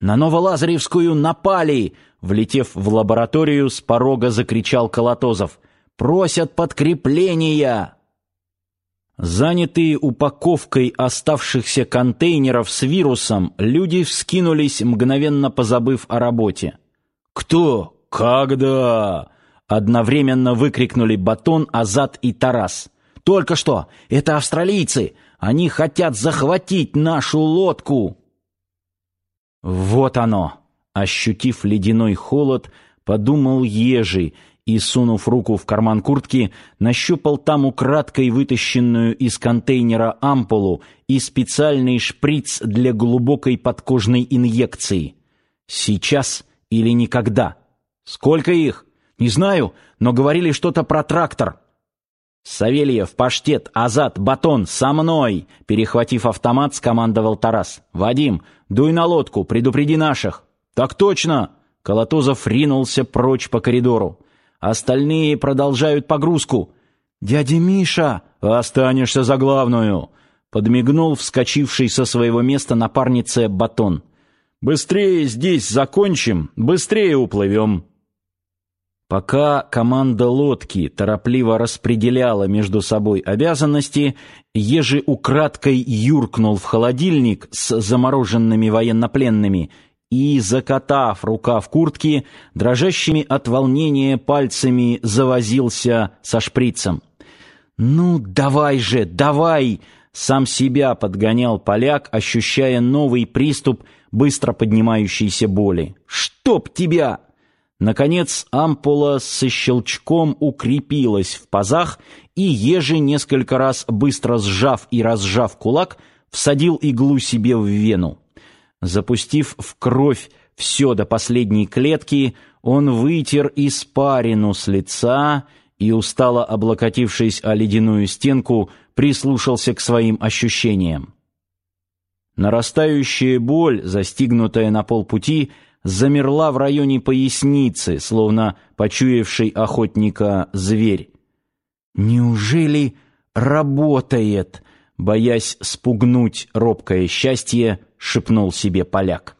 На Новолазаревскую напали!» Влетев в лабораторию, с порога закричал Колотозов. «Просят подкрепления!» Занятые упаковкой оставшихся контейнеров с вирусом, люди вскинулись, мгновенно позабыв о работе. «Кто? Когда?» Одновременно выкрикнули Батон, Азат и Тарас. «Только что! Это австралийцы! Они хотят захватить нашу лодку!» Вот оно! Ощутив ледяной холод, подумал Ежи и, сунув руку в карман куртки, нащупал там украдкой вытащенную из контейнера ампулу и специальный шприц для глубокой подкожной инъекции. Сейчас или никогда. Сколько их? Не знаю, но говорили что-то про трактор. «Савельев, паштет, Азат, батон, со мной!» Перехватив автомат, скомандовал Тарас. «Вадим, дуй на лодку, предупреди наших!» «Так точно!» Колотозов ринулся прочь по коридору. «Остальные продолжают погрузку!» «Дядя Миша!» «Останешься за главную!» Подмигнул вскочивший со своего места напарнице батон. «Быстрее здесь закончим, быстрее уплывем!» Пока команда лодки торопливо распределяла между собой обязанности, Ежи украдкой юркнул в холодильник с замороженными военнопленными и, закатав рукав куртки, дрожащими от волнения пальцами завозился со шприцем. «Ну, давай же, давай!» Сам себя подгонял поляк, ощущая новый приступ быстро поднимающейся боли. «Чтоб тебя!» Наконец ампула со щелчком укрепилась в пазах, и Ежи, несколько раз быстро сжав и разжав кулак, всадил иглу себе в вену. Запустив в кровь все до последней клетки, он вытер испарину с лица и, устало облокотившись о ледяную стенку, прислушался к своим ощущениям. Нарастающая боль, застигнутая на полпути, замерла в районе поясницы, словно почуявший охотника зверь. «Неужели работает?» Боясь спугнуть робкое счастье, шепнул себе поляк.